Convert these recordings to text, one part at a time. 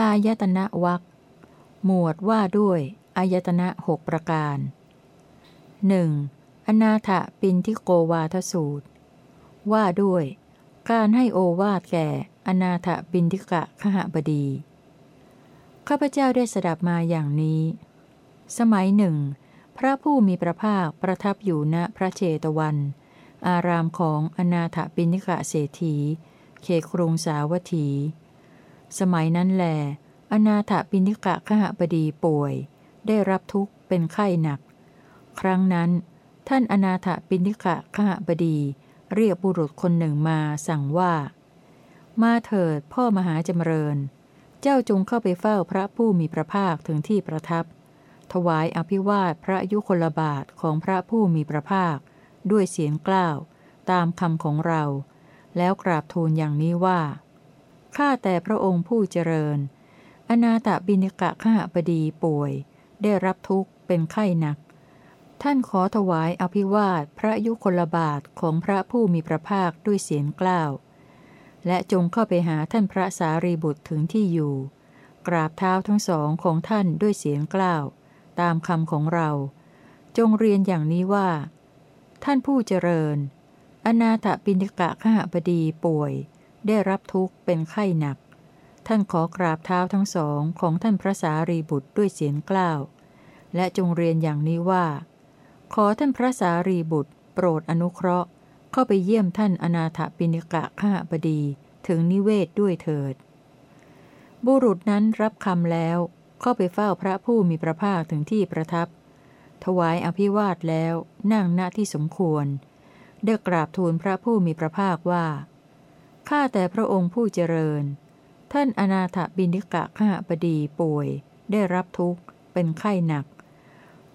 ลายตนะวักหมวดว่าด้วยอายตนะหกประการ 1. อนาถปินทิโกวาทสูตร ว่าด้วย การให้โอวาทแก่ อนาถปินทิกะขหบดี ข้าพเจ้าได้สดับมาอย่างนี้ สมัยหนึ่ง พระผู้มีพระภาคประทับอยู่ณพระเชตวัน อารามของอนาถปินทิกะเศรษฐี เขครุงสาวัตถี สมัยนั้นแล อนาถปินิกะขหบดีป่วย ได้รับทุกข์เป็นไข้หนัก ครั้งนั้น ท่านอนาถปินิกะขหบดี เรียกบุรุษคนหนึ่งมาสั่งว่า มาเถิดพ่อมหาจำเริญ เจ้าจงเข้าไปเฝ้าพระผู้มีพระภาคถึงที่ประทับ ถวายอภิวาทพระยุคลบาทของพระผู้มีพระภาค ด้วยเสียงกล้าว ตามคำของเรา แล้วกราบทูลอย่างนี้ว่า ข้าแต่พระองค์ผู้เจริญ อนาตบินิกะขหบดีป่วย ได้รับทุกข์เป็นไข้หนัก ท่านขอถวายอภิวาทพระยุคลบาทของพระผู้มีพระภาคด้วยเสียงกล้าว และจงเข้าไปหาท่านพระสารีบุตรถึงที่อยู่ กราบเท้าทั้งสองของท่านด้วยเสียงกล้าว ตามคำของเรา จงเรียนอย่างนี้ว่า ท่านผู้เจริญ อนาถปิณิกะขหบดีป่วย ได้รับทุกข์เป็นไข้หนัก ท่านขอกราบเท้าทั้งสองของท่านพระสารีบุตรด้วยเสียงกล้าว และจงเรียนอย่างนี้ว่า ขอท่านพระสารีบุตร โปรดอนุเคราะห์ เข้าไปเยี่ยมท่านอนาถปิณิกะขหบดีถึงนิเวศด้วยเถิด บุรุษนั้นรับคำแล้วเข้าไปเฝ้าพระผู้มีพระภาคถึงที่ประทับ ถวายอภิวาทแล้วนั่งณที่สมควร ได้กราบทูลพระผู้มีพระภาคว่า ข้าแต่พระองค์ผู้เจริญ ท่านอนาถบินิกะขหบดีป่วย ได้รับทุกข์ เป็นไข้หนัก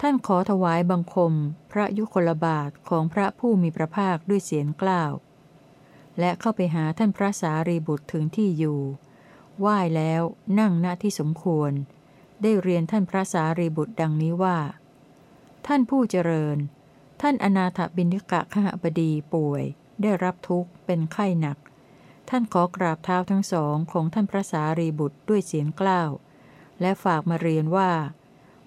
ท่านขอถวายบังคม พระยุคลบาทของพระผู้มีพระภาคด้วยเสียงกล้าว และเข้าไปหาท่านพระสารีบุตรถึงที่อยู่ ไหว้แล้วนั่งณที่สมควร ได้เรียนท่านพระสารีบุตรดังนี้ว่า ท่านผู้เจริญ ท่านอนาถบินิกะขหบดีป่วย ได้รับทุกข์ เป็นไข้หนัก ท่านขอกราบเท้าทั้งสองของท่านพระสารีบุตรด้วยเสียงกล้าว และฝากมาเรียนว่า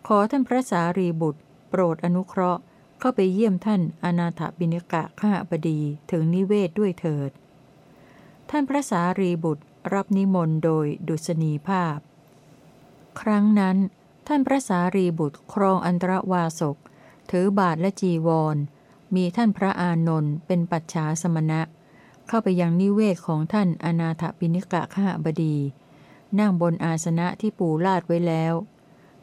ขอท่านพระสารีบุตร โปรดอนุเคราะห์ เข้าไปเยี่ยมท่านอนาถบินิกะขหบดีถึงนิเวศด้วยเถิด ท่านพระสารีบุตรรับนิมนต์โดยดุษณีภาพ ครั้งนั้น ท่านพระสารีบุตรครองอันตรวาสก ถือบาทและจีวร มีท่านพระอานนท์เป็นปัจฉาสมณะ เข้าไปยังนิเวศของท่านอนาถปิณิกะขหบดี นั่งบนอาสนะที่ปูลาดไว้แล้ว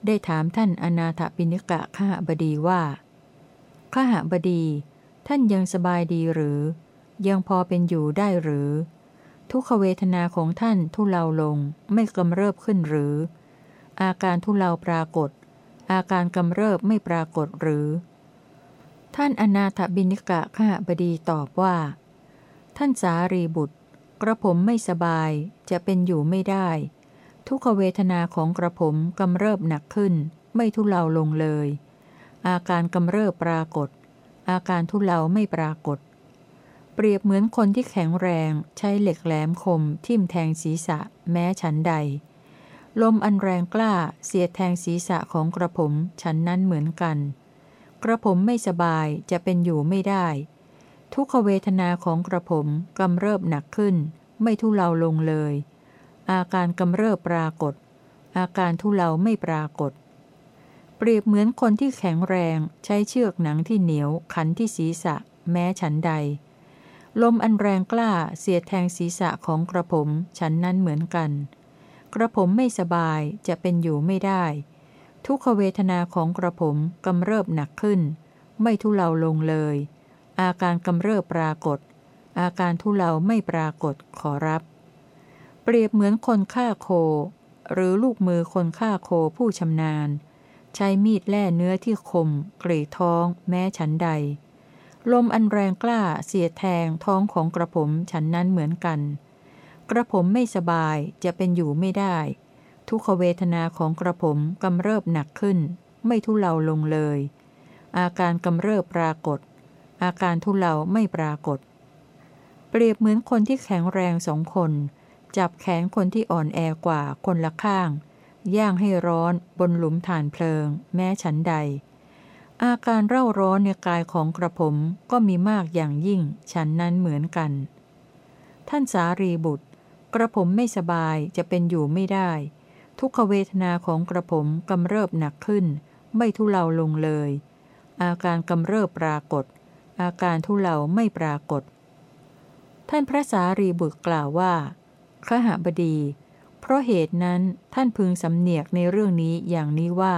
ได้ถามท่านอนาถปิณิกะขหบดีว่าขหบดี ท่านยังสบายดีหรือ ยังพอเป็นอยู่ได้หรือ ทุกขเวทนาของท่านทุเลาลงไม่กำเริบขึ้นหรือ อาการทุเลาปรากฏ อาการกำเริบไม่ปรากฏหรือ ท่านอนาถบินิกะขหบดีตอบว่า ท่านสารีบุตร กระผมไม่สบาย จะเป็นอยู่ไม่ได้ ทุกขเวทนาของกระผมกำเริบหนักขึ้น ไม่ทุเลาลงเลย อาการกำเริบปรากฏ อาการทุเลาไม่ปรากฏ เปรียบเหมือนคนที่แข็งแรงใช้เหล็กแหลมคม ทิ่มแทงศีรษะ แม้ฉันใด ลมอันแรงกล้าเสียดแทงศีรษะของกระผมฉันนั้นเหมือนกัน กระผมไม่สบายจะเป็นอยู่ไม่ได้ ทุกขเวทนาของกระผมกำเริบหนักขึ้น ไม่ทุเลาลงเลย อาการกำเริบปรากฏ อาการทุเลาไม่ปรากฏ เปรียบเหมือนคนที่แข็งแรงใช้เชือกหนังที่เหนียว ขันที่ศีรษะ แม้ฉันใด ลมอันแรงกล้าเสียดแทงศีรษะของกระผมฉันนั้นเหมือนกัน กระผมไม่สบายจะเป็นอยู่ไม่ได้ ทุกขเวทนาของกระผมกำเริบหนักขึ้น ไม่ทุเลาลงเลย อาการกำเริบปรากฏ อาการทุเลาไม่ปรากฏขอรับ เปรียบเหมือนคนฆ่าโค หรือลูกมือคนฆ่าโคผู้ชำนาญ ใช้มีดแล่เนื้อที่คม กรีท้อง แม้ฉันใด ลมอันแรงกล้าเสียดแทงท้องของกระผมฉันนั้นเหมือนกัน กระผมไม่สบายจะเป็นอยู่ไม่ได้ ทุกขเวทนาของกระผมกำเริบหนักขึ้น ไม่ทุเลาลงเลย อาการกำเริบปรากฏ อาการทุเลาไม่ปรากฏ เปรียบเหมือนคนที่แข็งแรงสองคน จับแขนคนที่อ่อนแอกว่าคนละข้าง ย่างให้ร้อนบนหลุมฐานเพลิง แม้ฉันใด อาการเร่าร้อนในกายของกระผมก็มีมากอย่างยิ่ง ฉันนั้นเหมือนกัน ท่านสารีบุตร กระผมไม่สบายจะเป็นอยู่ไม่ได้ ทุกขเวทนาของกระผมกำเริบหนักขึ้น ไม่ทุเลาลงเลย อาการกำเริบปรากฏ อาการทุเลาไม่ปรากฏ ท่านพระสารีบุตรกล่าวว่าขหบดี เพราะเหตุนั้นท่านพึงสำเนียกในเรื่องนี้อย่างนี้ว่า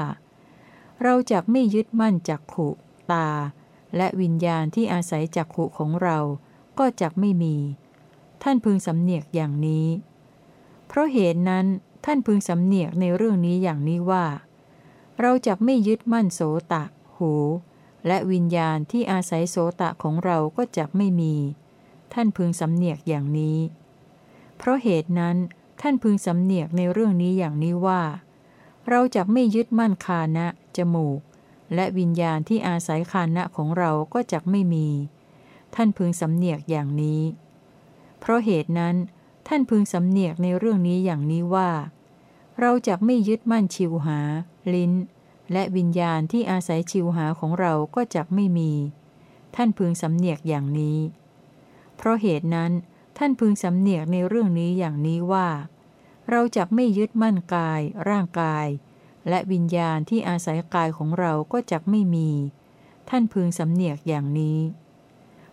เราจะไม่ยึดมั่นจักขุตา และวิญญาณที่อาศัยจักขุของเราก็จักไม่มี ท่านพึงสำเนียกอย่างนี้ เพราะเหตุนั้นท่านพึงสำเนียกในเรื่องนี้อย่างนี้ว่า เราจะไม่ยึดมั่นโสตะ หู และวิญญาณที่อาศัยโสตะของเราก็จักไม่มี ท่านพึงสำเนียกอย่างนี้ เพราะเหตุนั้นท่านพึงสำเนียกในเรื่องนี้อย่างนี้ว่า เราจะไม่ยึดมั่นคานะ จมูก และวิญญาณที่อาศัยคานะของเราก็จะไม่มี ท่านพึงสำเนียกอย่างนี้ เพราะเหตุนั้นท่านพึงสำเนียกในเรื่องนี้อย่างนี้ว่า เราจะไม่ยึดมั่นชิวหา ลิ้น และวิญญาณที่อาศัยชิวหาของเราก็จะไม่มี ท่านพึงสำเนียกอย่างนี้ เพราะเหตุนั้น ท่านพึงสำเนียกในเรื่องนี้อย่างนี้ว่า เราจะไม่ยึดมั่นกาย ร่างกาย และวิญญาณที่อาศัยกายของเราก็จะไม่มี ท่านพึงสำเนียกอย่างนี้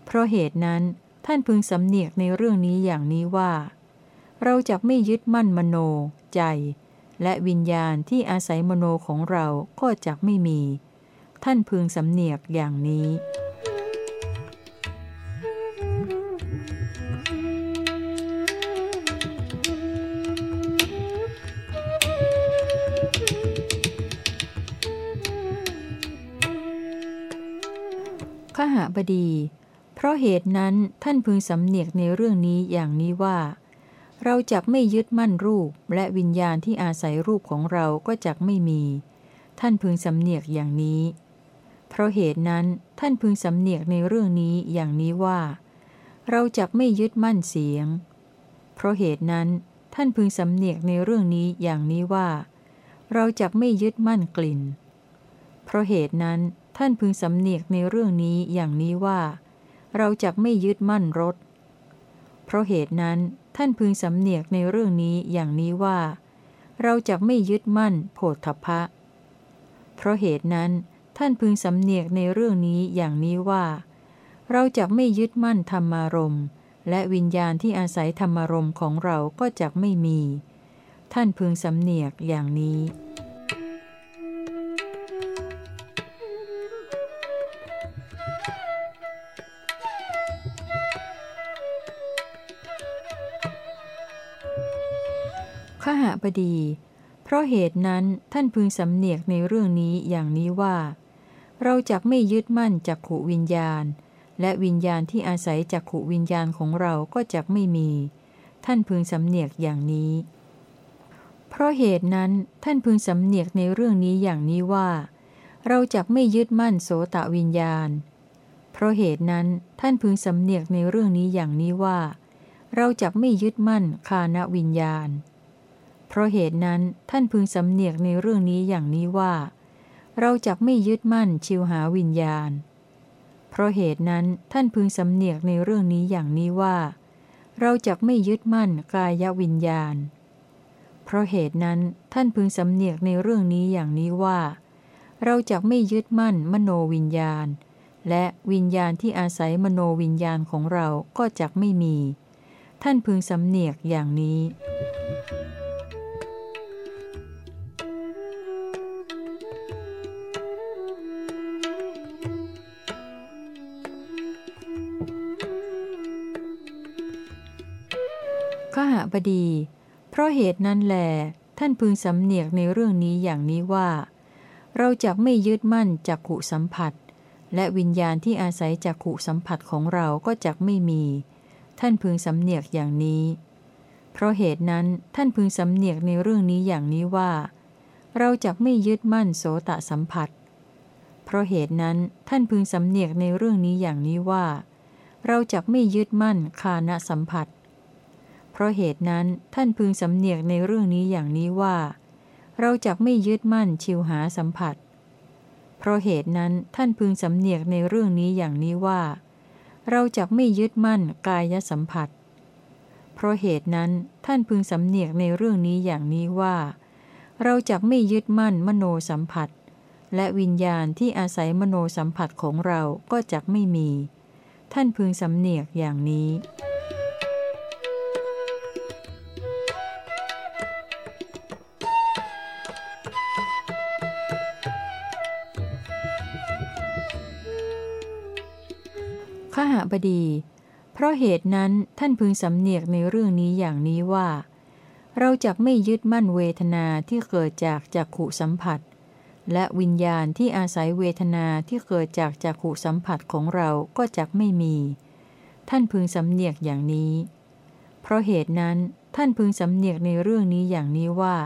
เพราะเหตุนั้น ท่านพึงสำเนียกในเรื่องนี้อย่างนี้ว่า เราจะไม่ยึดมั่นมโน ใจ และวิญญาณที่อาศัยมโนของเราก็จะไม่มี ท่านพึงสำเนียกอย่างนี้ ขหบดี เพราะเหตุนั้นท่านพึงสำเนียกในเรื่องนี้อย่างนี้ว่า เราจะไม่ยึดมั่นรูป และวิญญาณที่อาศัยรูปของเราก็จะไม่มี ท่านพึงสำเนียกอย่างนี้ เพราะเหตุนั้นท่านพึงสำเนียกในเรื่องนี้อย่างนี้ว่า เราจะไม่ยึดมั่นเสียง เพราะเหตุนั้นท่านพึงสำเนียกในเรื่องนี้อย่างนี้ว่า เราจะไม่ยึดมั่นกลิ่น เพราะเหตุนั้นท่านพึงสำเนียกในเรื่องนี้อย่างนี้ว่า เราจะไม่ยึดมั่นรสเพราะเหตุนั้น ท่านพึงสำเนียกในเรื่องนี้อย่างนี้ว่า เราจะไม่ยึดมั่นโพธพะ เพราะเหตุนั้นท่านพึงสำเนียกในเรื่องนี้อย่างนี้ว่า เราจะไม่ยึดมั่นธรรมารมและวิญญาณที่อาศัยธรรมารมของเราก็จะไม่มี ท่านพึงสำเนียกอย่างนี้ ขหบดี เพราะเหตุนั้นท่านพึงสำเนียกในเรื่องนี้อย่างนี้ว่า เราจะไม่ยึดมั่นจักขวิญญาณ และวิญญาณที่อาศัยจักขวิญญาณของเราก็จะไม่มี ท่านพึงสำเนียกอย่างนี้ เพราะเหตุนั้นท่านพึงสำเนียกในเรื่องนี้อย่างนี้ว่า เราจะไม่ยึดมั่นโสตวิญญาณ เพราะเหตุนั้นท่านพึงสำเนียกในเรื่องนี้อย่างนี้ว่า เราจะไม่ยึดมั่นคานวิญญาณ เพราะเหตุนั้นท่านพึงสำเนียกในเรื่องนี้อย่างนี้ว่า เราจะไม่ยึดมั่นชิวหาวิญญาณ เพราะเหตุนั้นท่านพึงสำเนียกในเรื่องนี้อย่างนี้ว่า เราจะไม่ยึดมั่นกายวิญญาณ เพราะเหตุนั้นท่านพึงสำเนียกในเรื่องนี้อย่างนี้ว่า เราจะไม่ยึดมั่นมโนวิญญาณ และวิญญาณที่อาศัยมโนวิญญาณของเราก็จะไม่มี ท่านพึงสำเนียกอย่างนี้ ขหบดี เพราะเหตุนั้นแล ท่านพึงสำเนียกในเรื่องนี้อย่างนี้ว่า เราจะไม่ยึดมั่นจักขุสัมผัส และวิญญาณที่อาศัยจักขุสัมผัสของเราก็จะไม่มี ท่านพึงสำเนียกอย่างนี้ เพราะเหตุนั้นท่านพึงสำเนียกในเรื่องนี้อย่างนี้ว่า เราจะไม่ยึดมั่นโสตสัมผัส เพราะเหตุนั้นท่านพึงสำเนียกในเรื่องนี้อย่างนี้ว่า เราจะไม่ยึดมั่นคานะสัมผัส ราะเหตุนั้นท่านพึงสำเนียกในเรื่องนี้อย่างนี้ว่า เราจะไม่ยึดมั่นชิวหาสัมผัส เพราะเหตุนั้นท่านพึงสำเนียกในเรื่องนี้อย่างนี้ว่า เราจะไม่ยึดมั่นกายสัมผัส เพราะเหตุนั้นท่านพึงสำเนียกในเรื่องนี้อย่างนี้ว่า เราจะไม่ยึดมั่นมโนสัมผัส และวิญญาณที่อาศัยมโนสัมผัสของเราก็จะไม่มี ท่านพึงสำเนียกอย่างนี้ ขหบดี เพราะเหตุนั้นท่านพึงสำเนียกในเรื่องนี้อย่างนี้ว่า เราจะไม่ยึดมั่นเวทนาที่เกิดจากจักขุสัมผัส และวิญญาณที่อาศัยเวทนาที่เกิดจากจักขุสัมผัสของเราก็จะไม่มี ท่านพึงสำเนียกอย่างนี้ เพราะเหตุนั้นท่านพึงสำเนียกในเรื่องนี้อย่างนี้ว่า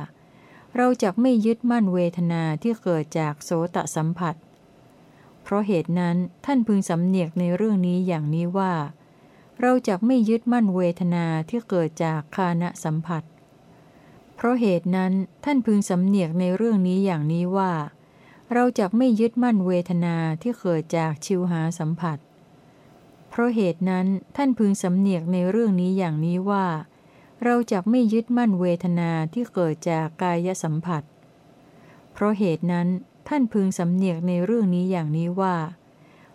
เราจะไม่ยึดมั่นเวทนาที่เกิดจากโสตสัมผัส เพราะเหตุนั้นท่านพึงสำเนียกในเรื่องนี้อย่างนี้ว่า เราจะไม่ยึดมั่นเวทนาที่เกิดจากคานะสัมผัส เพราะเหตุนั้นท่านพึงสำเนียกในเรื่องนี้อย่างนี้ว่า เราจะไม่ยึดมั่นเวทนาที่เกิดจากชิวหาสัมผัส เพราะเหตุนั้นท่านพึงสำเนียกในเรื่องนี้อย่างนี้ว่า เราจะไม่ยึดมั่นเวทนาที่เกิดจากกายสัมผัส เพราะเหตุนั้น ท่านพึงสำเนียกในเรื่องนี้อย่างนี้ว่า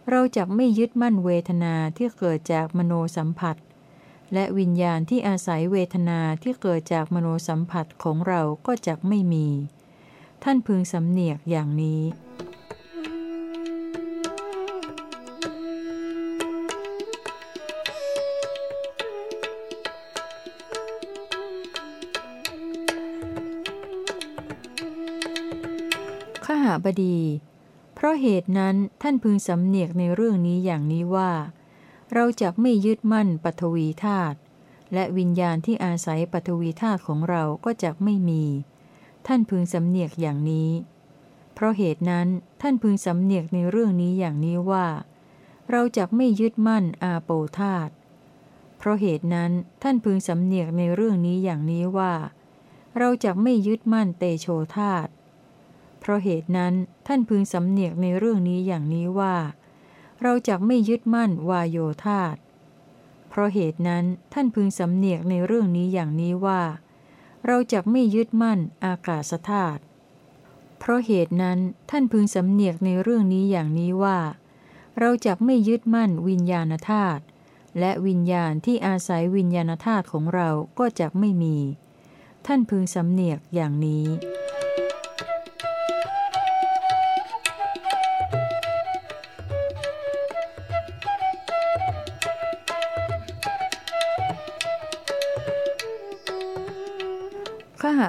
เราจะไม่ยึดมั่นเวทนาที่เกิดจากมโนสัมผัส และวิญญาณที่อาศัยเวทนาที่เกิดจากมโนสัมผัสของเราก็จะไม่มี ท่านพึงสำเนียกอย่างนี้ ดี เพราะเหตุนั้นท่านพึงสำเนียกในเรื่องนี้อย่างนี้ว่า เราจะไม่ยึดมั่นปฐวีธาตุและวิญญาณที่อาศัยปฐวีธาตุของเราก็จะไม่มี ท่านพึงสำเนียกอย่างนี้ เพราะเหตุนั้นท่านพึงสำเนียกในเรื่องนี้อย่างนี้ว่า เราจะไม่ยึดมั่นอาโปธาตุเพราะเหตุนั้นท่านพึงสำเนียกในเรื่องนี้อย่างนี้ว่า เราจะไม่ยึดมั่นเตโชธาตุ เพราะเหตุนั้นท่านพึงสำเนียกในเรื่องนี้อย่างนี้ว่า เราจะไม่ยึดมั่นวายโยธาตเพราะเหตุนั้นท่านพึงสำเนียกในเรื่องนี้อย่างนี้ว่า เราจะไม่ยึดมั่นอากาศธาตุเพราะเหตุนั้นท่านพึงสำเนียกในเรื่องนี้อย่างนี้ว่า เราจะไม่ยึดมั่นวิญญาณธาตุและวิญญาณที่อาศัยวิญญาณธาตุของเราก็จะไม่มี ท่านพึงสำเนียกอย่างนี้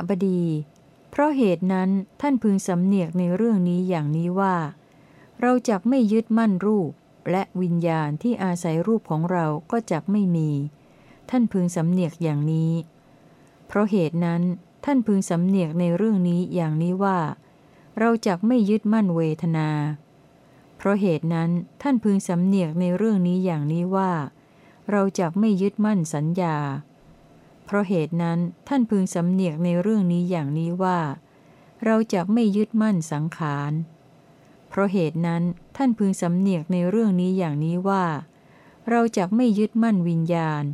บดี เพราะเหตุนั้นท่านพึงสำเนียกในเรื่องนี้อย่างนี้ว่า เราจะไม่ยึดมั่นรูป และวิญญาณที่อาศัยรูปของเราก็จะไม่มี ท่านพึงสำเนียกอย่างนี้ เพราะเหตุนั้นท่านพึงสำเนียกในเรื่องนี้อย่างนี้ว่า เราจะไม่ยึดมั่นเวทนา เพราะเหตุนั้นท่านพึงสำเนียกในเรื่องนี้อย่างนี้ว่า เราจะไม่ยึดมั่นสัญญา เพราะเหตุนั้นท่านพึงสำเนียกในเรื่องนี้อย่างนี้ว่า เราจะไม่ยึดมั่นสังขาร เพราะเหตุนั้นท่านพึงสำเนียกในเรื่องนี้อย่างนี้ว่า เราจะไม่ยึดมั่นวิญญาณ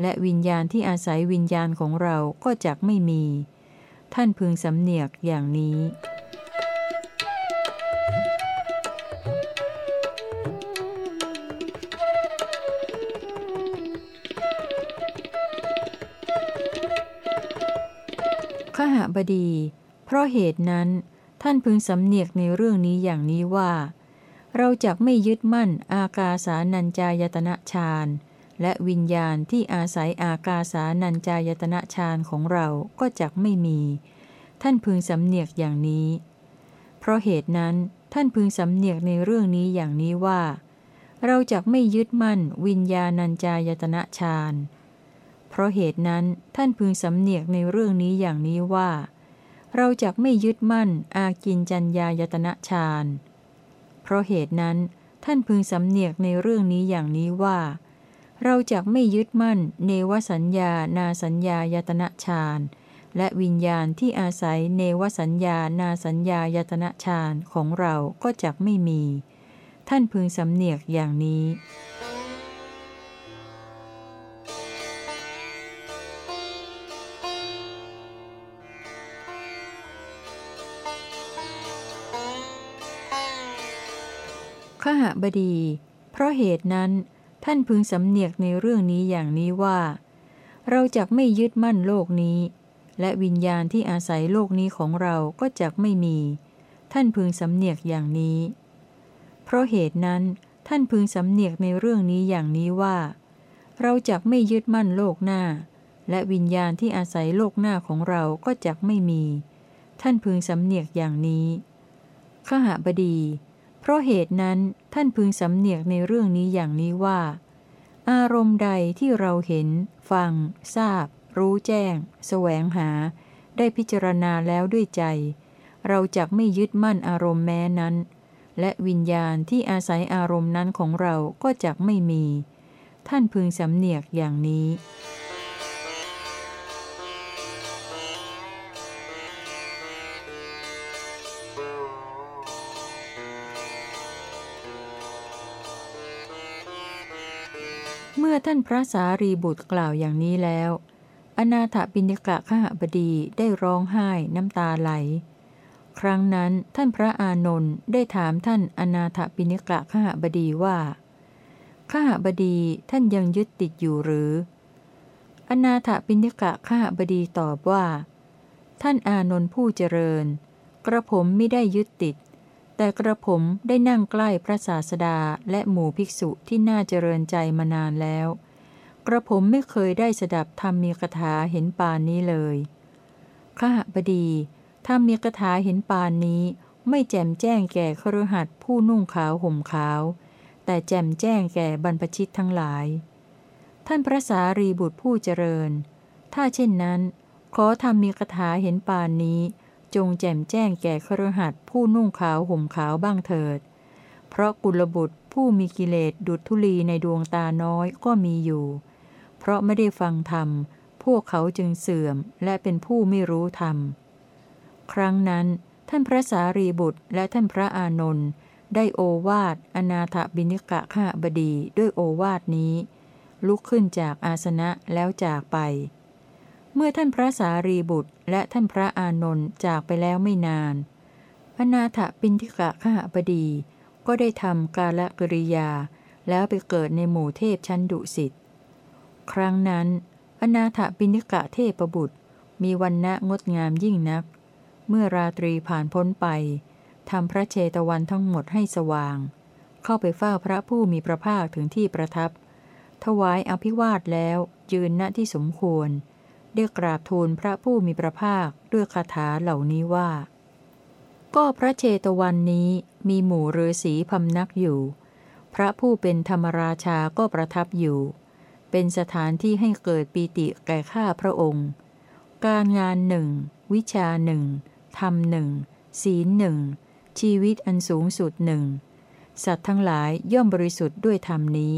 และวิญญาณที่อาศัยวิญญาณของเราก็จะไม่มี ท่านพึงสำเนียกอย่างนี้ ขหบดี เพราะเหตุนั้นท่านพึงสำเนียกในเรื่องนี้อย่างนี้ว่า เราจะไม่ยึดมั่นอากาสานัญจายตนะฌานและวิญญาณที่อาศัยอากาสานัญจายตนะฌานของเราก็จะไม่มี ท่านพึงสำเนียกอย่างนี้ เพราะเหตุนั้นท่านพึงสำเนียกในเรื่องนี้อย่างนี้ว่า เราจะไม่ยึดมั่นวิญญาณัญจายตนะฌาน เพราะเหตุนั้นท่านพึงสำเนียกในเรื่องนี้อย่างนี้ว่า เราจะไม่ยึดมั่นอากินจัญญายตนะฌานเพราะเหตุนั้นท่านพึงสำเนียกในเรื่องนี้อย่างนี้ว่า เราจะไม่ยึดมั่นเนวสัญญานาสัญญายตนะฌานและวิญญาณที่อาศัยเนวสัญญานาสัญญายตนะฌานของเราก็จะไม่มี ท่านพึงสำเนียกอย่างนี้ ขหบดี เพราะเหตุนั้นท่านพึงสำเนียกในเรื่องนี้อย่างนี้ว่า เราจะไม่ยึดมั่นโลกนี้ และวิญญาณที่อาศัยโลกนี้ของเราก็จะไม่มี ท่านพึงสำเนียกอย่างนี้ เพราะเหตุนั้นท่านพึงสำเนียกในเรื่องนี้อย่างนี้ว่า เราจะไม่ยึดมั่นโลกหน้า และวิญญาณที่อาศัยโลกหน้าของเราก็จะไม่มี ท่านพึงสำเนียกอย่างนี้ขหบดี เพราะเหตุนั้นท่านพึงสำเนียกในเรื่องนี้อย่างนี้ว่า อารมณ์ใดที่เราเห็น ฟัง ทราบ รู้แจ้งสแสวงหา ได้พิจารณาแล้วด้วยใจ เราจะไม่ยึดมั่นอารมณ์แม้นั้น และวิญญาณที่อาศัยอารมณ์นั้นของเราก็จะไม่มี ท่านพึงสำเนียกอย่างนี้ มื่อท่านพระสารีบุตรกล่าวอย่างนี้แล้ว อนาถบิณิกะขหบดีได้ร้องไห้น้ำตาไหล ครั้งนั้นท่านพระอานนท์ได้ถามท่านอนาถบิณิกะขหบดีว่าขหบดีท่านยังยึดติดอยู่หรือ อนาถบิณิกะขหบดีตอบว่า ท่านอานนท์ผู้เจริญ กระผมไม่ได้ยึดติด แต่กระผมได้นั่งใกล้พระศาสดาและหมู่ภิกษุที่น่าเจริญใจมานานแล้ว กระผมไม่เคยได้สดับธรรมมีกถาเห็นปานนี้เลยข้าบดีธรรมมีกถาเห็นปานนี้ ไม่แจ่มแจ้งแก่ครหัสผู้นุ่งขาวห่มขาว แต่แจ่มแจ้งแก่บรรพชิตทั้งหลาย ท่านพระสารีบุตรผู้เจริญ ถ้าเช่นนั้น ขอธรรมมีกถาเห็นปานนี้ จงแจ่มแจ้งแก่ครหัสผู้นุ่งขาวห่มขาวบ้างเถิด เพราะกุลบุตรผู้มีกิเลสดุจทุลีในดวงตาน้อยก็มีอยู่ เพราะไม่ได้ฟังธรรม พวกเขาจึงเสื่อมและเป็นผู้ไม่รู้ธรรม ครั้งนั้น ท่านพระสารีบุตรและท่านพระอานนท์ได้โอวาทอนาถบิณิกะข้าบดีด้วยโอวาทนี้ ลุกขึ้นจากอาสนะแล้วจากไป เมื่อท่านพระสารีบุตรและท่านพระอานนท์จากไปแล้วไม่นาน อนาถปินทิกะขหบดี ก็ได้ทำกาลกริยา แล้วไปเกิดในหมู่เทพชั้นดุสิต ครั้งนั้น อนาถปินิกะเทพบุตร มีวันณะงดงามยิ่งนัก เมื่อราตรีผ่านพ้นไปทำพระเชตวันทั้งหมดให้สว่าง เข้าไปเฝ้าพระผู้มีพระภาคถึงที่ประทับ ถวายอภิวาทแล้วยืนณที่สมควร ได้กราบทูลพระผู้มีพระภาคด้วยคาถาเหล่านี้ว่า ก็พระเชตวันนี้มีหมู่ฤาษีพำนักอยู่ พระผู้เป็นธรรมราชาก็ประทับอยู่ เป็นสถานที่ให้เกิดปีติแก่ข้าพระองค์ การงานหนึ่ง วิชาหนึ่งธรรมหนึ่งศีลหนึ่งชีวิตอันสูงสุดหนึ่งสัตว์ทั้งหลายย่อมบริสุทธิ์ด้วยธรรมนี้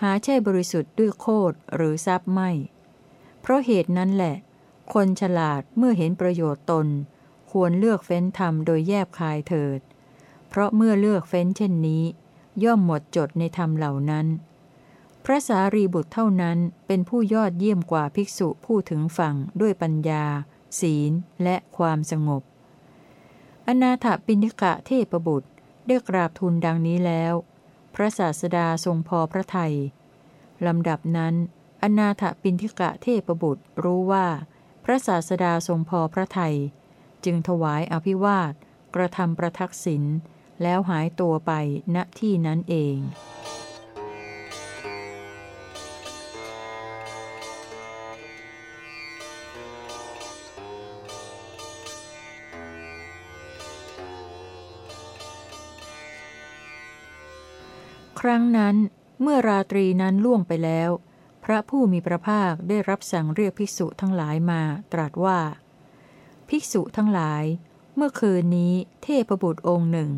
หาใช่บริสุทธิ์ด้วยโคดหรือทรัพย์ไม่ เพราะเหตุนั้นแหละ คนฉลาดเมื่อเห็นประโยชน์ตน ควรเลือกเฟ้นธรรมโดยแยบคายเถิด เพราะเมื่อเลือกเฟ้นเช่นนี้ ย่อมหมดจดในธรรมเหล่านั้น พระสารีบุตรเท่านั้นเป็นผู้ยอดเยี่ยมกว่าภิกษุผู้ถึงฝั่งด้วยปัญญา ศีล และความสงบ อนาถปิณิกะเทพบุตรได้กราบทูลดังนี้แล้ว พระศาสดาทรงพอพระทยัยลำดับนั้น อนาถปินทิกะเทพบุตรรู้ว่า พระศาสดาทรงพอพระทยัยจึงถวายอภิวาท กระทำประทักษิณแล้วหายตัวไปณที่นั้นเองครั้งนั้นเมื่อราตรีนั้นล่วงไปแล้ว พระผู้มีพระภาคได้รับสั่งเรียกภิกษุทั้งหลายมาตรัสว่า ภิกษุทั้งหลาย เมื่อคืนนี้เทพบุตรองค์หนึ่ง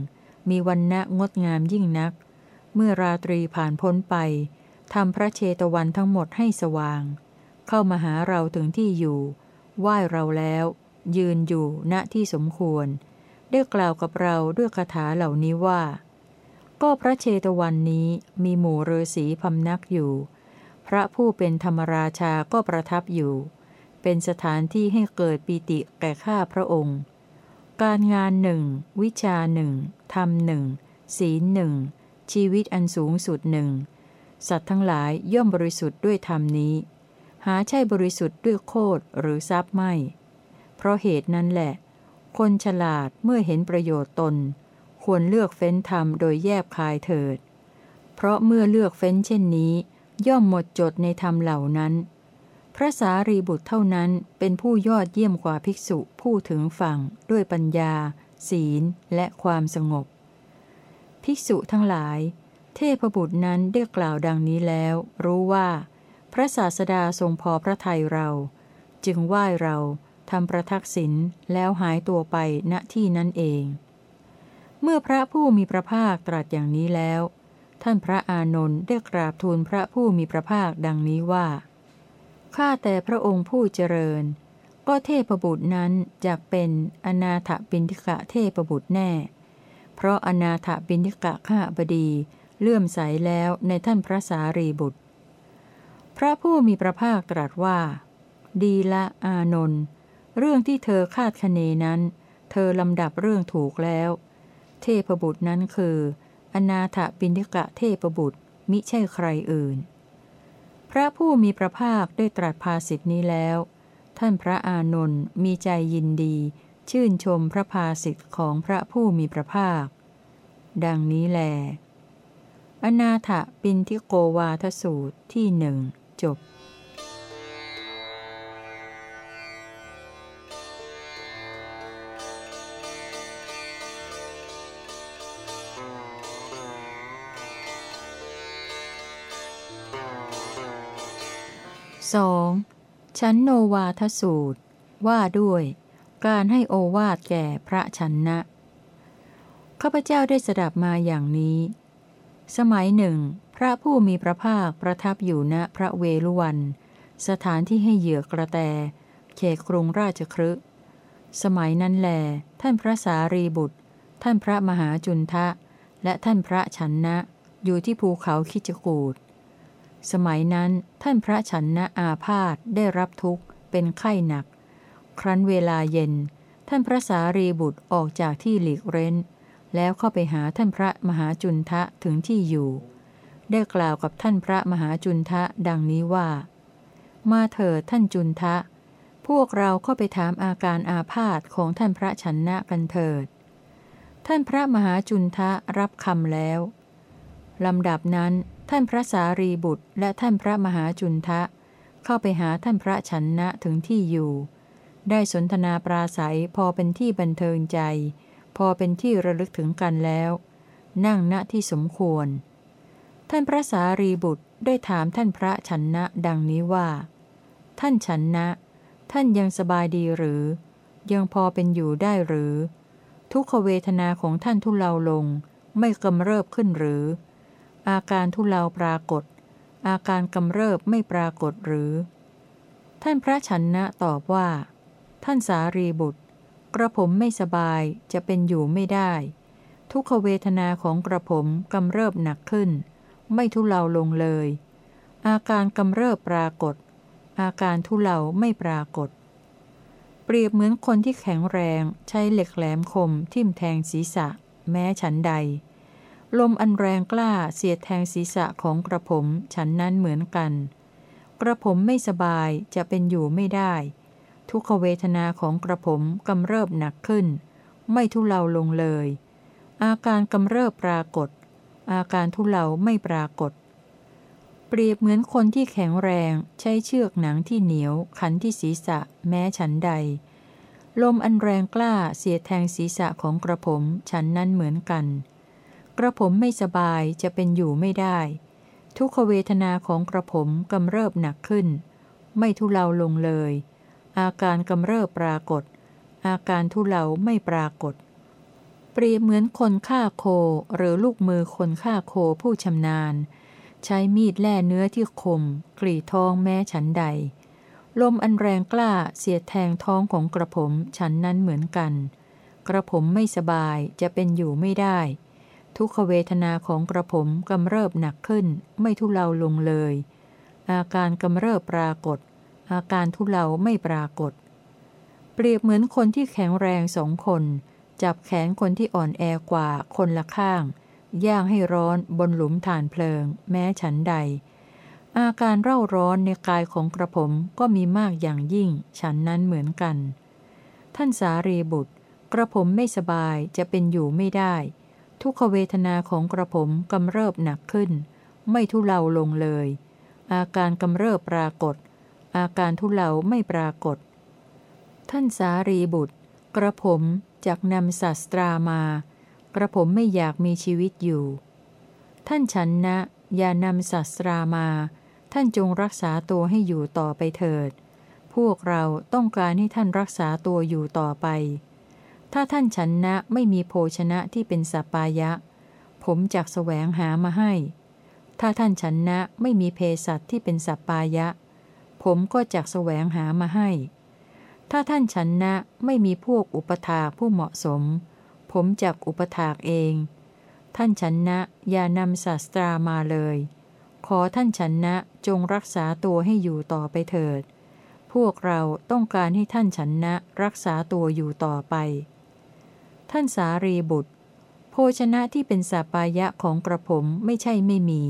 มีวันณะงดงามยิ่งนัก เมื่อราตรีผ่านพ้นไปทำพระเชตวันทั้งหมดให้สว่าง เข้ามาหาเราถึงที่อยู่ ไหว้เราแล้ว ยืนอยู่ณที่สมควร ได้กล่าวกับเราด้วยคาถาเหล่านี้ว่า ก็พระเชตวันนี้มีหมู่ฤาษีพำนักอยู่ พระผู้เป็นธรรมราชาก็ประทับอยู่ เป็นสถานที่ให้เกิดปีติแก่ข้าพระองค์ การงานหนึ่ง วิชาหนึ่งธรรมหนึ่งศีลหนึ่งชีวิตอันสูงสุดหนึ่งสัตว์ทั้งหลายย่อมบริสุทธิ์ด้วยธรรมนี้ หาใช่บริสุทธิ์ด้วยโคดหรือทรัพย์ไม่ เพราะเหตุนั้นแหละ คนฉลาดเมื่อเห็นประโยชน์ตน ควรเลือกเฟ้นธรรมโดยแยบคายเถิด เพราะเมื่อเลือกเฟ้นเช่นนี้ ย่อมหมดจดในธรรมเหล่านั้น พระสารีบุตรเท่านั้นเป็นผู้ยอดเยี่ยมกว่าภิกษุผู้ถึงฝั่งด้วยปัญญา ศีล และความสงบ ภิกษุทั้งหลาย เทพบุตรนั้นได้กล่าวดังนี้แล้ว รู้ว่า พระศาสดาทรงพอพระทัยเรา จึงไหว้เราทำประทักษิณแล้วหายตัวไปณที่นั้นเอง เมื่อพระผู้มีพระภาคตรัสอย่างนี้แล้ว ท่านพระอานนท์ได้กราบทูลพระผู้มีพระภาคดังนี้ว่า ข้าแต่พระองค์ผู้เจริญ ก็เทพบุตรนั้นจะเป็นอนาถบินทิกะเทพบุตรแน่ เพราะอนาถบินทิกะข้าบดีเลื่อมใสแล้วในท่านพระสารีบุตร พระผู้มีพระภาคตรัสว่า ดีละอานนท์เรื่องที่เธอคาดคะเนนั้น เธอลำดับเรื่องถูกแล้ว เทพบุตรนั้นคือ อนาถบินิกะเทพบุตร มิใช่ใครอื่น พระผู้มีพระภาคได้ตรัสภาสิทธินี้แล้ว ท่านพระอานนท์มีใจยินดี ชื่นชมพระภาสิทธิ์ของพระผู้มีพระภาค ดังนี้แล อนาถปินทิโกวาทสูตรที่หนึ่งจบ สองชั้นโนวาทสูตร ว่าด้วย การให้โอวาทแก่พระชันนะข้าพเจ้าได้สดับมาอย่างนี้ สมัยหนึ่ง พระผู้มีพระภาคประทับอยู่ณพระเวลุวัน สถานที่ให้เหยื่อกระแต เขตกรุงราชครึสมัยนั้นแล ท่านพระสารีบุตร ท่านพระมหาจุนทะ และท่านพระชันนะ อยู่ที่ภูเขาคิจกูด สมัยนั้นท่านพระชันนะอาพาธได้รับทุกข์เป็นไข้หนัก ครั้นเวลาเย็น ท่านพระสารีบุตรออกจากที่หลีกเร้น แล้วเข้าไปหาท่านพระมหาจุนทะถึงที่อยู่ ได้กล่าวกับท่านพระมหาจุนทะดังนี้ว่า มาเถิดท่านจุนทะ พวกเราเข้าไปถามอาการอาพาธของท่านพระชนนะกันเถิด ท่านพระมหาจุนทะรับคำแล้ว ลำดับนั้นท่านพระสารีบุตรและท่านพระมหาจุนทะ เข้าไปหาท่านพระชนนะถึงที่อยู่ ได้สนทนาปราศัยพอเป็นที่บันเทิงใจ พอเป็นที่ระลึกถึงกันแล้ว นั่งณที่สมควร ท่านพระสารีบุตรได้ถามท่านพระชันนะดังนี้ว่า ท่านชันนะ ท่านยังสบายดีหรือ ยังพอเป็นอยู่ได้หรือ ทุกขเวทนาของท่านทุเลาลงไม่กำเริบขึ้นหรือ อาการทุเลาปรากฏ อาการกำเริบไม่ปรากฏหรือ ท่านพระชันนะตอบว่า ท่านสารีบุตร กระผมไม่สบายจะเป็นอยู่ไม่ได้ ทุกขเวทนาของกระผมกำเริบหนักขึ้น ไม่ทุเลาลงเลย อาการกำเริบปรากฏ อาการทุเลาไม่ปรากฏ เปรียบเหมือนคนที่แข็งแรงใช้เหล็กแหลมคมทิ่มแทงศีรษะ แม้ฉันใด ลมอันแรงกล้าเสียดแทงศีรษะของกระผมฉันนั้นเหมือนกัน กระผมไม่สบายจะเป็นอยู่ไม่ได้ ทุกขเวทนาของกระผมกำเริบหนักขึ้น ไม่ทุเลาลงเลย อาการกำเริบปรากฏ อาการทุเลาไม่ปรากฏ เปรียบเหมือนคนที่แข็งแรงใช้เชือกหนังที่เหนียวขันที่ศีรษะแม้ฉันใด ลมอันแรงกล้าเสียแทงศีรษะของกระผมฉันนั้นเหมือนกัน กระผมไม่สบายจะเป็นอยู่ไม่ได้ ทุกขเวทนาของกระผมกำเริบหนักขึ้น ไม่ทุเลาลงเลย อาการกำเริบปรากฏ อาการทุเลาไม่ปรากฏ เปรียบเหมือนคนฆ่าโคหรือลูกมือคนฆ่าโคผู้ชำนาญ ใช้มีดแล่เนื้อที่คม กรีดท้องแม้ฉันใด ลมอันแรงกล้าเสียดแทงท้องของกระผมฉันนั้นเหมือนกัน กระผมไม่สบายจะเป็นอยู่ไม่ได้ ทุกขเวทนาของกระผมกำเริบหนักขึ้น ไม่ทุเลาลงเลย อาการกำเริบปรากฏ อาการทุเลาไม่ปรากฏ เปรียบเหมือนคนที่แข็งแรงสองคน จับแขนคนที่อ่อนแอกว่าคนละข้าง ย่างให้ร้อนบนหลุมฐานเพลิง แม้ฉันใด อาการเร่าร้อนในกายของกระผมก็มีมากอย่างยิ่ง ฉันนั้นเหมือนกัน ท่านสารีบุตร กระผมไม่สบายจะเป็นอยู่ไม่ได้ ทุกขเวทนาของกระผมกำเริบหนักขึ้น ไม่ทุเลาลงเลย อาการกำเริบปรากฏ อาการทุเลาไม่ปรากฏ ท่านสารีบุตร กระผมจากนำศาสตรามา กระผมไม่อยากมีชีวิตอยู่ ท่านฉันนะ อย่านำศาสตรามา ท่านจงรักษาตัวให้อยู่ต่อไปเถิด พวกเราต้องการให้ท่านรักษาตัวอยู่ต่อไป ถ้าท่านฉันนะไม่มีโภชนะที่เป็นสปายะ ผมจักแสวงหามาให้ ถ้าท่านฉันนะไม่มีเภสัชที่เป็นสปายะ ผมก็จักแสวงหามาให้ ถ้าท่านฉันนะไม่มีพวกอุปถาผู้เหมาะสม ผมจักอุปถากเอง ท่านฉันนะอย่านำศาสตรามาเลย ขอท่านฉันนะจงรักษาตัวให้อยู่ต่อไปเถิดพวกเราต้องการให้ท่านฉันนะรักษาตัวอยู่ต่อไป ท่านสารีบุตร โภชนะที่เป็นสัปายะของกระผมไม่ใช่ไม่มี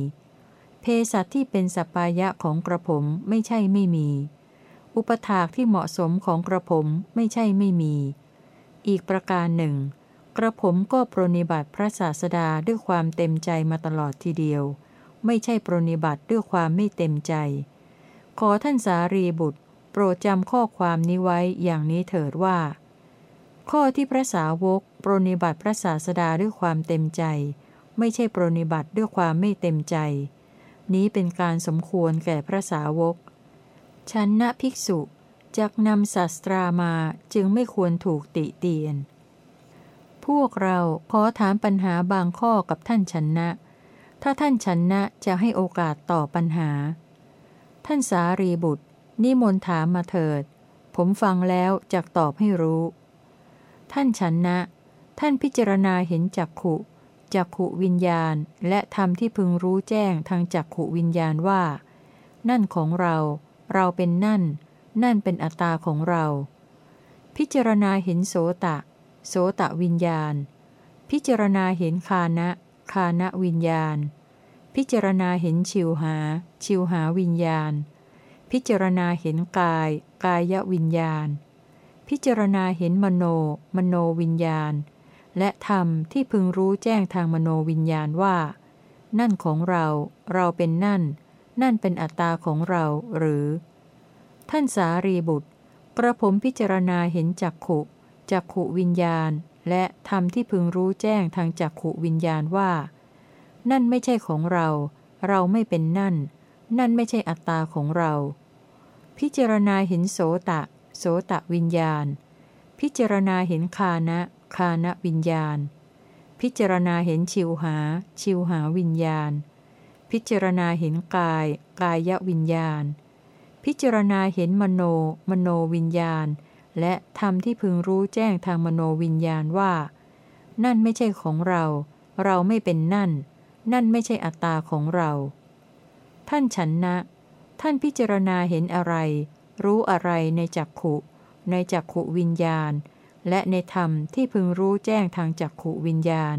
เภสัชที่เป็นสัปปายะของกระผมไม่ใช่ไม่มี อุปถากที่เหมาะสมของกระผมไม่ใช่ไม่มี อีกประการหนึ่ง กระผมก็ปรนิบัติพระศาสดาด้วยความเต็มใจมาตลอดทีเดียว ไม่ใช่ปรนิบัติด้วยความไม่เต็มใจ ขอท่านสารีบุตร โปรดจำข้อความนี้ไว้อย่างนี้เถิดว่า ข้อที่พระสาวกปรนิบัติพระศาสดาด้วยความเต็มใจ ไม่ใช่ปรนิบัติด้วยความไม่เต็มใจ นี้เป็นการสมควรแก่พระสาวกฉันนะภิกษุจักนำศาสตรามาจึงไม่ควรถูกติเตียน พวกเราขอถามปัญหาบางข้อกับท่านชันนะ ถ้าท่านชันนะจะให้โอกาสตอบปัญหา ท่านสารีบุตร นิมนต์ถามมาเถิด ผมฟังแล้วจักตอบให้รู้ ท่านชนนะ ท่านพิจารณาเห็นจักขุจักขุวิญญาณ และธรรมที่พึงรู้แจ้งทางจักขุวิญญาณว่า นั่นของเรา เราเป็นนั่น นั่นเป็นอัตตาของเรา พิจารณาเห็นโสตะ โสตะวิญญาณ พิจารณาเห็นคานะคานะวิญญาณ พิจารณาเห็นชิวหา ชิวหาวิญญาณ พิจารณาเห็นกาย กายวิญญาณ พิจารณาเห็นมโน มโนวิญญาณ และธรรมที่พึงรู้แจ้งทางมโนวิญญาณว่า นั่นของเรา เราเป็นนั่น นั่นเป็นอัตตาของเราหรือ ท่านสารีบุตร กระผมพิจารณาเห็นจักขุ จักขุวิญญาณ และธรรมที่พึงรู้แจ้งทางจักขุวิญญาณว่า นั่นไม่ใช่ของเรา เราไม่เป็นนั่น นั่นไม่ใช่อัตตาของเรา พิจารณาเห็นโสตะ โสตะวิญญาณ พิจารณาเห็นคานะคานะวิญญาณ พิจารณาเห็นชิวหา ชิวหาวิญญาณ พิจารณาเห็นกาย กายวิญญาณ พิจารณาเห็นมโน มโนวิญญาณ และธรรมที่พึงรู้แจ้งทางมโนวิญญาณว่า นั่นไม่ใช่ของเรา เราไม่เป็นนั่น นั่นไม่ใช่อัตตาของเรา ท่านฉันนะ ท่านพิจารณาเห็นอะไร รู้อะไรในจักขุ ในจักขุวิญญาณ และในธรรมที่พึงรู้แจ้งทางจักขุวิญญาณ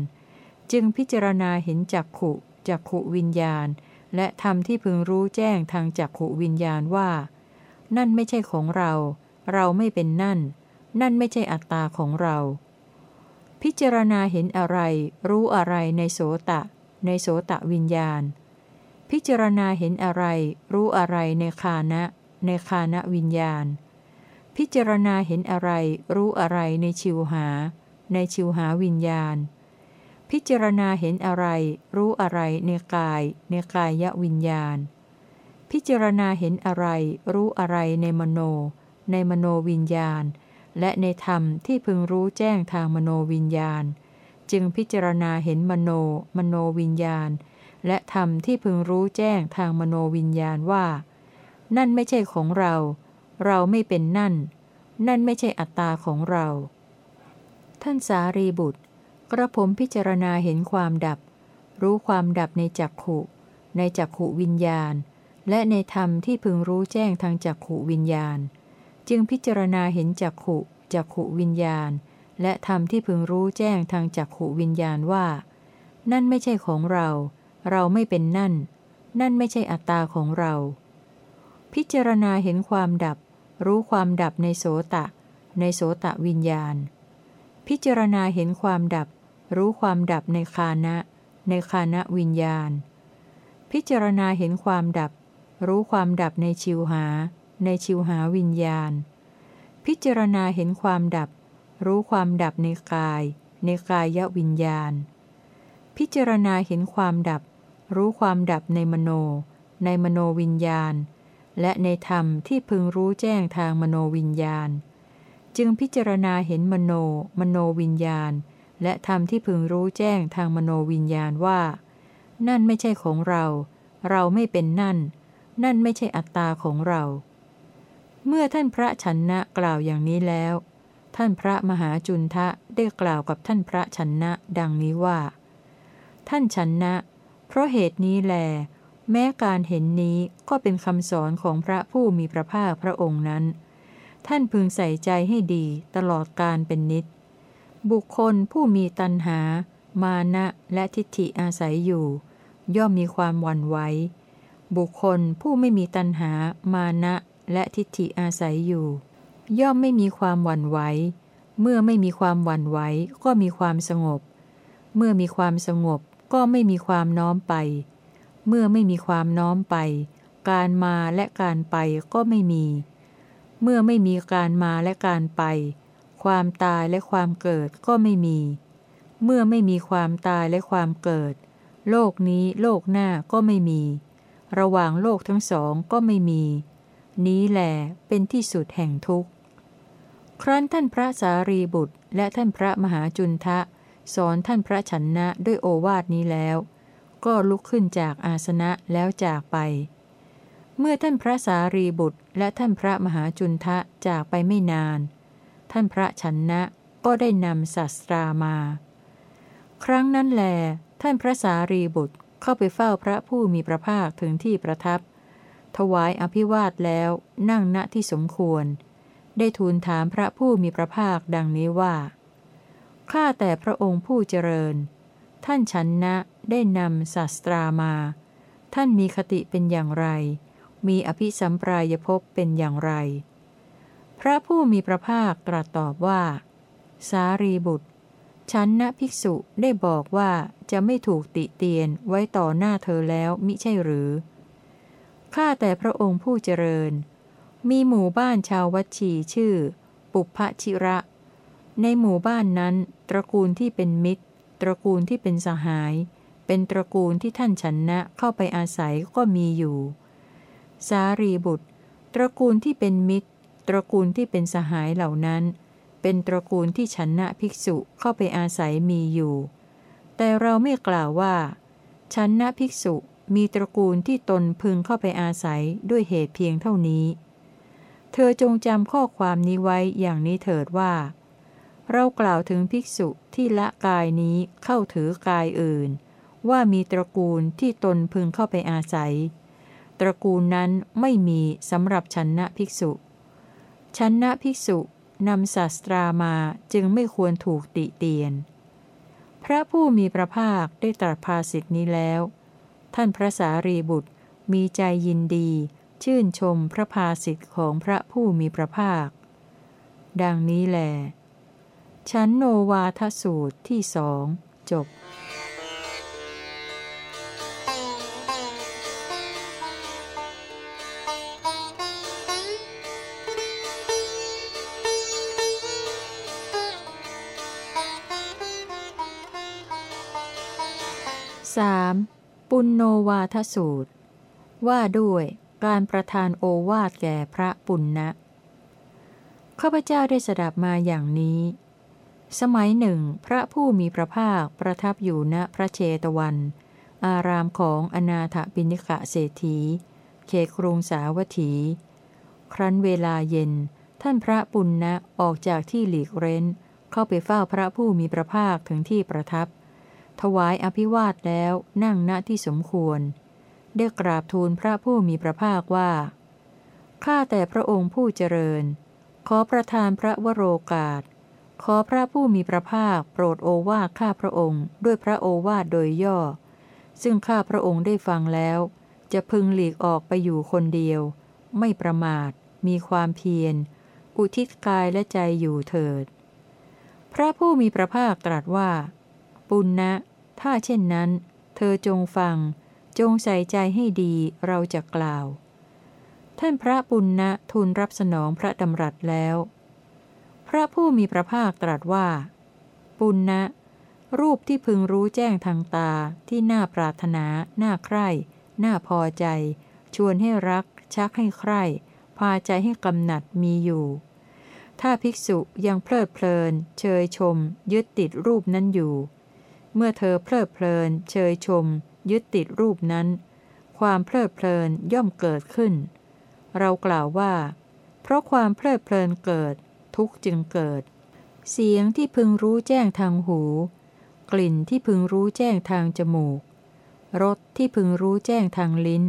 จึงพิจารณาเห็นจักขุจักขุวิญญาณ และธรรมที่พึงรู้แจ้งทางจักขุวิญญาณว่า นั่นไม่ใช่ของเรา เราไม่เป็นนั่น นั่นไม่ใช่อัตตาของเรา พิจารณาเห็นอะไร รู้อะไรในโสตะ ในโสตะวิญญาณพิจารณาเห็นอะไร รู้อะไรในคานะ ในคานะวิญญาณ พิจารณาเห็นอะไร รู้อะไรในชิวหา ในชิวหาวิญญาณ พิจารณาเห็นอะไร รู้อะไรในกาย ในกายวิญญาณ พิจารณาเห็นอะไร รู้อะไรในมโน ในมโนวิญญาณ และในธรรมที่พึงรู้แจ้งทางมโนวิญญาณ จึงพิจารณาเห็นมโน มโนวิญญาณ และธรรมที่พึงรู้แจ้งทางมโนวิญญาณว่า นั่นไม่ใช่ของเรา เราไม่เป็นนั่น นั่นไม่ใช่อัตตาของเรา ท่านสารีบุตร กระผมพิจารณาเห็นความดับ รู้ความดับในจักขุ ในจักขุวิญญาณ และในธรรมที่พึงรู้แจ้งทางจักขุวิญญาณ จึงพิจารณาเห็นจักขุจักขุวิญญาณ และธรรมที่พึงรู้แจ้งทางจักขุวิญญาณว่า นั่นไม่ใช่ของเรา เราไม่เป็นนั่น นั่นไม่ใช่อัตตาของเรา พิจารณาเห็นความดับ รู้ความดับในโสตะ ในโสตะวิญญาณ พิจารณาเห็นความดับ รู้ความดับในคานะ ในคานะวิญญาณ พิจารณาเห็นความดับ รู้ความดับในชิวหา ในชิวหาวิญญาณ พิจารณาเห็นความดับ รู้ความดับในกาย ในกายวิญญาณ พิจารณาเห็นความดับ รู้ความดับในมโน ในมโนวิญญาณ และในธรรมที่พึงรู้แจ้งทางมโนวิญญาณ จึงพิจารณาเห็นมโน มโนวิญญาณ และธรรมที่พึงรู้แจ้งทางมโนวิญญาณว่า นั่นไม่ใช่ของเรา เราไม่เป็นนั่น นั่นไม่ใช่อัตตาของเรา เมื่อท่านพระชนนะกล่าวอย่างนี้แล้ว ท่านพระมหาจุนทะได้กล่าวกับท่านพระชนนะดังนี้ว่า ท่านชนนะเพราะเหตุนี้แล แม้การเห็นนี้ก็เป็นคำสอนของพระผู้มีพระภาคพระองค์นั้น ท่านพึงใส่ใจให้ดีตลอดการเป็นนิด บุคคลผู้มีตัณหา มานะและทิฏฐิอาศัยอยู่ ย่อมมีความหวั่นไหวบุคคลผู้ไม่มีตัณหา มานะและทิฏฐิอาศัยอยู่ ย่อมไม่มีความหวั่นไหวเมื่อไม่มีความหวั่นไหวก็มีความสงบ เมื่อมีความสงบก็ไม่มีความน้อมไป เมื่อไม่มีความน้อมไป การมาและการไปก็ไม่มี เมื่อไม่มีการมาและการไป ความตายและความเกิดก็ไม่มี เมื่อไม่มีความตายและความเกิด โลกนี้โลกหน้าก็ไม่มี ระหว่างโลกทั้งสองก็ไม่มี นี้แหลเป็นที่สุดแห่งทุกข์ ครั้นท่านพระสารีบุตรและท่านพระมหาจุนทะ สอนท่านพระชนนะด้วยโอวาทนี้แล้ว ก็ลุกขึ้นจากอาสนะแล้วจากไป เมื่อท่านพระสารีบุตร และท่านพระมหาจุนทะจากไปไม่นาน ท่านพระชนนะก็ได้นำศัตรามา ครั้งนั้นแล ท่านพระสารีบุตรเข้าไปเฝ้าพระผู้มีพระภาคถึงที่ประทับ ถวายอภิวาทแล้วนั่งณที่สมควร ได้ทูลถามพระผู้มีพระภาคดังนี้ว่า ข้าแต่พระองค์ผู้เจริญ ท่านชันนะได้นำศาสตรามา ท่านมีคติเป็นอย่างไร มีอภิสัมปรายภพเป็นอย่างไร พระผู้มีพระภาคตรัสตอบว่า สารีบุตรฉันนะภิกษุได้บอกว่าจะไม่ถูกติเตียนไว้ต่อหน้าเธอแล้วมิใช่หรือ ข้าแต่พระองค์ผู้เจริญ มีหมู่บ้านชาววัชีชื่อ ปุพพชิระ ในหมู่บ้านนั้นตระกูลที่เป็นมิตร ตระกูลที่เป็นสหาย เป็นตระกูลที่ท่านชนนะเข้าไปอาศัยก็มีอยู่ สารีบุตร ตระกูลที่เป็นมิตร ตระกูลที่เป็นสหายเหล่านั้น เป็นตระกูลที่ชนะภิกษุเข้าไปอาศัยมีอยู่ แต่เราไม่กล่าวว่าชนะภิกษุมีตระกูลที่ตนพึงเข้าไปอาศัยด้วยเหตุเพียงเท่านี้ เธอจงจำข้อความนี้ไว้อย่างนี้เถิดว่า เรากล่าวถึงภิกษุที่ละกายนี้เข้าถือกายอื่น ว่ามีตระกูลที่ตนพึงเข้าไปอาศัย ตระกูลนั้นไม่มีสำหรับชันนะภิกษุ ชันนะภิกษุนำศาสตรามาจึงไม่ควรถูกติเตียน พระผู้มีพระภาคได้ตรัสภาสิทธินี้แล้ว ท่านพระสารีบุตรมีใจยินดี ชื่นชมพระภาสิทธิ์ของพระผู้มีพระภาค ดังนี้แหละ ชั้นโนวาทสูตรที่สองจบ 3. ปุณโนวาทสูตร ว่าด้วยการประทานโอวาทแก่พระปุณณนะข้าพเจ้าได้สดับมาอย่างนี้ สมัยหนึ่ง พระผู้มีพระภาคประทับอยู่ณพระเชตวัน อารามของอนาถบิณิกะเศรษฐี เขตกรุงสาวัตถี ครั้นเวลาเย็น ท่านพระปุณณะออกจากที่หลีกเร้น เข้าไปเฝ้าพระผู้มีพระภาคถึงที่ประทับ ถวายอภิวาทแล้วนั่งณที่สมควร ได้กราบทูลพระผู้มีพระภาคว่า ข้าแต่พระองค์ผู้เจริญ ขอประทานพระวโรกาส ขอพระผู้มีพระภาคโปรดโอวาทข้าพระองค์ ด้วยพระโอวาทโดยย่อ ซึ่งข้าพระองค์ได้ฟังแล้ว จะพึงหลีกออกไปอยู่คนเดียว ไม่ประมาท มีความเพียร อุทิศกายและใจอยู่เถิด พระผู้มีพระภาคตรัสว่า ปุณณะถ้าเช่นนั้น เธอจงฟัง จงใส่ใจให้ดีเราจะกล่าว ท่านพระปุณณะทูลรับสนองพระดำรัสแล้ว ระผู้มีพระภาคตรัสว่า ปุณณะรูปที่พึงรู้แจ้งทางตาที่น่าปรารถนา น่าใคร่ น่าพอใจ ชวนให้รัก ชักให้ใคร่ พาใจให้กำหนัดมีอยู่ ถ้าภิกษุยังเพลิดเพลิน เชยชม ยึดติดรูปนั้นอยู่ เมื่อเธอเพลิดเพลิน เชยชม ยึดติดรูปนั้น ความเพลิดเพลินย่อมเกิดขึ้น เรากล่าวว่า เพราะความเพลิดเพลินเกิด ทุกข์จึงเกิด เสียงที่พึงรู้แจ้งทางหู กลิ่นที่พึงรู้แจ้งทางจมูก รสที่พึงรู้แจ้งทางลิ้น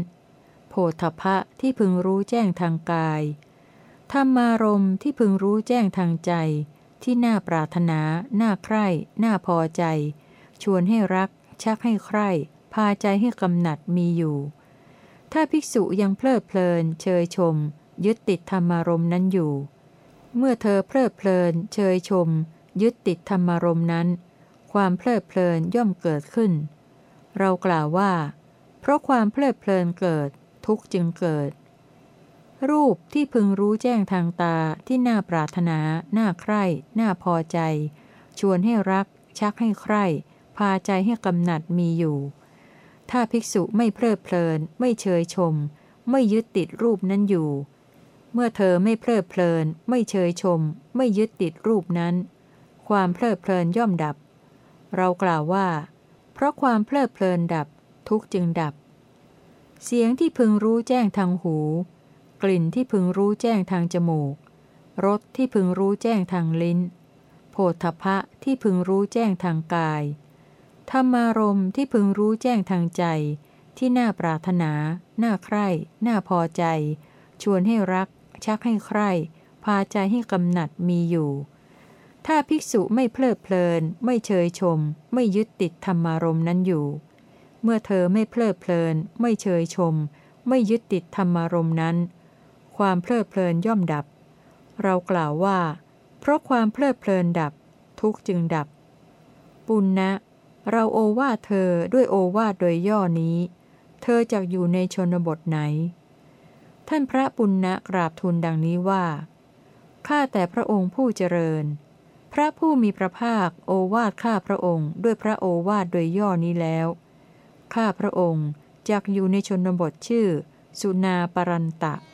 โผฏฐะที่พึงรู้แจ้งทางกาย ธรรมารมณ์ที่พึงรู้แจ้งทางใจ ที่น่าปรารถนา น่าใคร่ น่าพอใจ ชวนให้รัก ชักให้ใคร่ พาใจให้กำหนัดมีอยู่ ถ้าภิกษุยังเพลิดเพลิน เชยชมยึดติดธรรมารมณ์นั้นอยู่ เมื่อเธอเพลิดเพลิน เชยชม ยึดติดธรรมารมนั้น ความเพลิดเพลินย่อมเกิดขึ้น เรากล่าวว่า เพราะความเพลิดเพลินเกิด ทุกจึงเกิด รูปที่พึงรู้แจ้งทางตาที่น่าปรารถนา น่าใคร่ น่าพอใจ ชวนให้รัก ชักให้ใคร่ พาใจให้กำหนัดมีอยู่ ถ้าภิกษุไม่เพลิดเพลิน ไม่เชยชม ไม่ยึดติดรูปนั้นอยู่ เมื่อเธอไม่เพลิดเพลิน ไม่เชยชม ไม่ยึดติดรูปนั้น ความเพลิดเพลินย่อมดับ เรากล่าวว่า เพราะความเพลิดเพลินดับ ทุกจึงดับ เสียงที่พึงรู้แจ้งทางหู กลิ่นที่พึงรู้แจ้งทางจมูกรสที่พึงรู้แจ้งทางลิ้น โผฏฐพะที่พึงรู้แจ้งทางกาย ธรรมารมที่พึงรู้แจ้งทางใจ ที่น่าปรารถนา น่าใคร่ น่าพอใจ ชวนให้รัก ชักให้ใคร่พาใจให้กำหนัดมีอยู่ ถ้าภิกษุไม่เพลิดเพลิน ไม่เชยชม ไม่ยึดติดธรรมารมณ์นั้นอยู่ เมื่อเธอไม่เพลิดเพลิน ไม่เชยชม ไม่ยึดติดธรรมารมณ์นั้น ความเพลิดเพลินย่อมดับ เรากล่าวว่า เพราะความเพลิดเพลินดับ ทุกจึงดับ ปุณณะเราโอวาทเธอด้วยโอวาทโดยย่อนี้ เธอจะอยู่ในชนบทไหน ท่านพระปุณณะกราบทูลดังนี้ว่า ข้าแต่พระองค์ผู้เจริญ พระผู้มีพระภาคโอวาทข้าพระองค์ด้วยพระโอวาทโดยย่อนี้แล้ว ข้าพระองค์จักอยู่ในชนบทชื่อ สุนาปรันตะ「